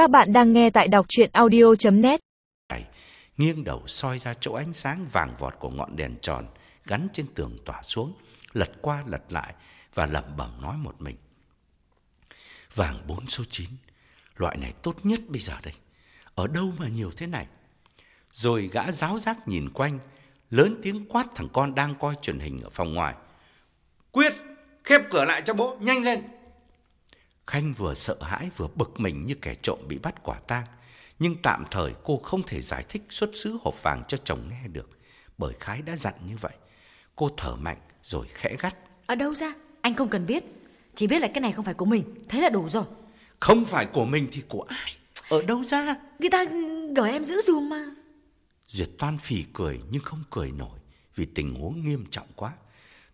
Các bạn đang nghe tại đọc chuyện audio.net nghiêng đầu soi ra chỗ ánh sáng vàng vọt của ngọn đèn tròn gắn trên tường tỏa xuống, lật qua lật lại và lẩm bẩm nói một mình. Vàng bốn số 9, loại này tốt nhất bây giờ đây. Ở đâu mà nhiều thế này? Rồi gã giáo giác nhìn quanh, lớn tiếng quát thằng con đang coi truyền hình ở phòng ngoài. Quyết, khép cửa lại cho bố, nhanh lên. Khanh vừa sợ hãi vừa bực mình như kẻ trộm bị bắt quả tang. Nhưng tạm thời cô không thể giải thích xuất xứ hộp vàng cho chồng nghe được. Bởi Khái đã dặn như vậy. Cô thở mạnh rồi khẽ gắt. Ở đâu ra? Anh không cần biết. Chỉ biết là cái này không phải của mình. Thế là đủ rồi. Không phải của mình thì của ai? Ở đâu ra? Người ta gửi em giữ dùm mà. Duyệt toan phì cười nhưng không cười nổi vì tình huống nghiêm trọng quá.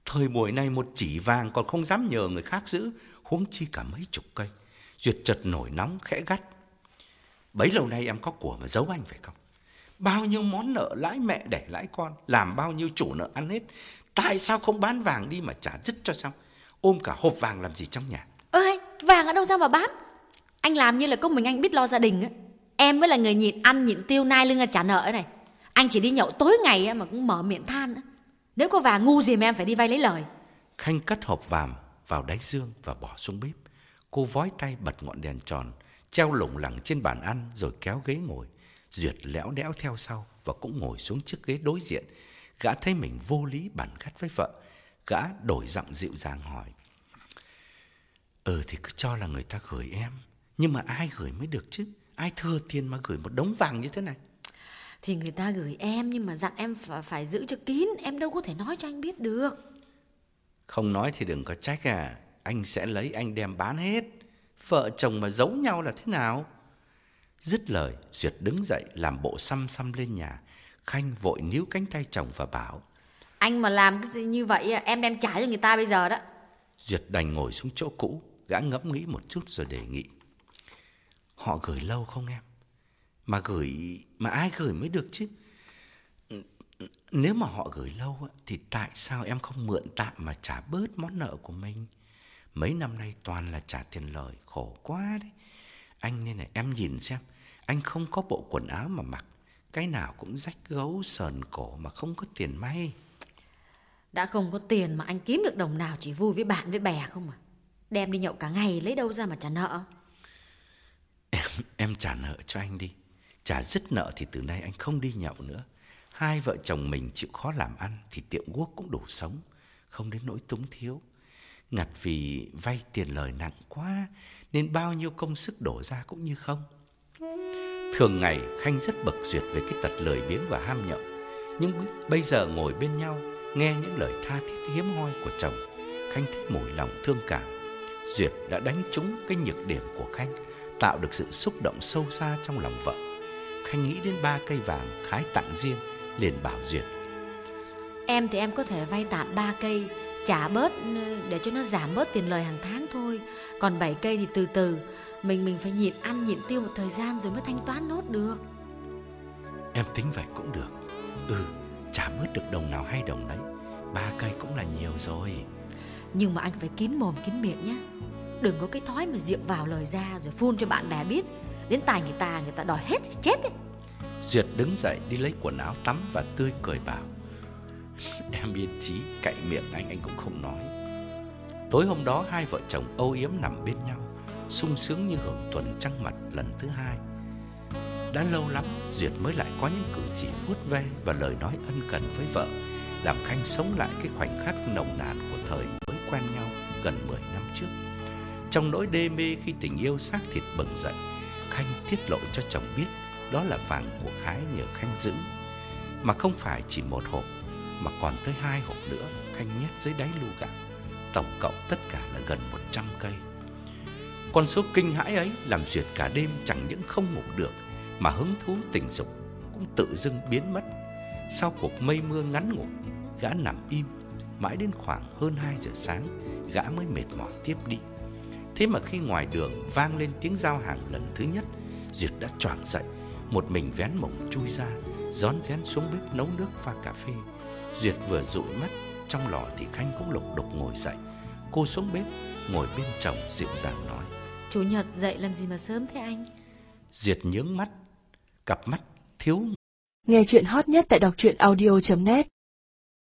Thời buổi này một chỉ vàng còn không dám nhờ người khác giữ, huống chi cả mấy chục cây. Duyệt chợt nổi nóng khẽ gắt. Bấy lâu nay em có của mà giấu anh phải không? Bao nhiêu món nợ lãi mẹ đẻ lãi con, làm bao nhiêu chủ nợ ăn hết. Tại sao không bán vàng đi mà trả dứt cho xong? Ôm cả hộp vàng làm gì trong nhà? Ơ hay, vàng ở đâu ra mà bán? Anh làm như là có mình anh biết lo gia đình á. Em mới là người nhịn ăn nhịn tiêu nai lưng ra trả nợ này. Anh chỉ đi nhậu tối ngày mà cũng mở miệng than. Nếu có vàng ngu gì mà em phải đi vay lấy lời. Khanh cất hộp vàng vào đáy dương và bỏ xuống bếp. Cô vói tay bật ngọn đèn tròn, treo lủng lẳng trên bàn ăn rồi kéo ghế ngồi. Duyệt lẽo đẽo theo sau và cũng ngồi xuống chiếc ghế đối diện. Gã thấy mình vô lý bản gắt với vợ. Gã đổi giọng dịu dàng hỏi. Ừ thì cứ cho là người ta gửi em. Nhưng mà ai gửi mới được chứ? Ai thừa tiền mà gửi một đống vàng như thế này? Thì người ta gửi em nhưng mà dặn em phải, phải giữ cho kín. Em đâu có thể nói cho anh biết được. Không nói thì đừng có trách à. Anh sẽ lấy anh đem bán hết. Vợ chồng mà giấu nhau là thế nào? Dứt lời, Duyệt đứng dậy làm bộ xăm xăm lên nhà. Khanh vội níu cánh tay chồng và bảo. Anh mà làm cái gì như vậy em đem trả cho người ta bây giờ đó. Duyệt đành ngồi xuống chỗ cũ, gã ngẫm nghĩ một chút rồi đề nghị. Họ gửi lâu không em? Mà gửi, mà ai gửi mới được chứ? Nếu mà họ gửi lâu thì tại sao em không mượn tạm mà trả bớt món nợ của mình? Mấy năm nay toàn là trả tiền lời, khổ quá đấy. Anh nên này, em nhìn xem, anh không có bộ quần áo mà mặc. Cái nào cũng rách gấu sờn cổ mà không có tiền may. Đã không có tiền mà anh kiếm được đồng nào chỉ vui với bạn với bè không à. Đem đi nhậu cả ngày lấy đâu ra mà trả nợ. Em, em trả nợ cho anh đi. Trả dứt nợ thì từ nay anh không đi nhậu nữa. Hai vợ chồng mình chịu khó làm ăn thì tiệm guốc cũng đủ sống. Không đến nỗi túng thiếu. Ngặt vì vay tiền lời nặng quá nên bao nhiêu công sức đổ ra cũng như không. Thường ngày Khanh rất bực duyệt về cái tật lười biếng và ham nhậu. Nhưng bây giờ ngồi bên nhau nghe những lời tha thiết hiếm hoi của chồng, Khanh thấy mùi lòng thương cảm. Duyệt đã đánh trúng cái nhược điểm của Khanh, tạo được sự xúc động sâu xa trong lòng vợ. Khanh nghĩ đến ba cây vàng khái tặng riêng, liền bảo Duyệt. Em thì em có thể vay tạm 3 cây, trả bớt ừ, để cho nó giảm bớt tiền lời hàng tháng thôi. Còn 7 cây thì từ từ, mình mình phải nhịn ăn nhịn tiêu một thời gian rồi mới thanh toán nốt được. Em tính vậy cũng được. Ừ, trả bớt được đồng nào hay đồng đấy. Ba cây cũng là nhiều rồi. Nhưng mà anh phải kín mồm kín miệng nhé. Đừng có cái thói mà rượu vào lời ra rồi phun cho bạn bè biết. Đến tài người ta, người ta đòi hết chết đấy. Duyệt đứng dậy đi lấy quần áo tắm và tươi cười bảo. Em yên chí, cậy miệng anh anh cũng không nói. Tối hôm đó hai vợ chồng âu yếm nằm bên nhau, sung sướng như hưởng tuần trăng mật lần thứ hai. Đã lâu lắm, Duyệt mới lại có những cử chỉ vuốt ve và lời nói ân cần với vợ, làm Khanh sống lại cái khoảnh khắc nồng nàn của thời mới quen nhau gần 10 năm trước. Trong nỗi đê mê khi tình yêu xác thịt bừng dậy, Khanh tiết lộ cho chồng biết đó là vàng của Khái nhờ Khanh giữ. Mà không phải chỉ một hộp, mà còn tới hai hộp nữa Khanh nhét dưới đáy lu gạo. Tổng cộng tất cả là gần 100 cây. Con số kinh hãi ấy làm Duyệt cả đêm chẳng những không ngủ được, mà hứng thú tình dục cũng tự dưng biến mất. Sau cuộc mây mưa ngắn ngủi, gã nằm im, mãi đến khoảng hơn 2 giờ sáng, gã mới mệt mỏi tiếp đi. Thế mà khi ngoài đường vang lên tiếng giao hàng lần thứ nhất, Duyệt đã choàng dậy, một mình vén mộng chui ra, rón rén xuống bếp nấu nước pha cà phê. Duyệt vừa dụi mắt, trong lò thì Khanh cũng lục đục ngồi dậy. Cô xuống bếp, ngồi bên chồng dịu dàng nói. Chủ nhật dậy làm gì mà sớm thế anh? Duyệt nhướng mắt, cặp mắt thiếu Nghe chuyện hot nhất tại đọc truyện audio.net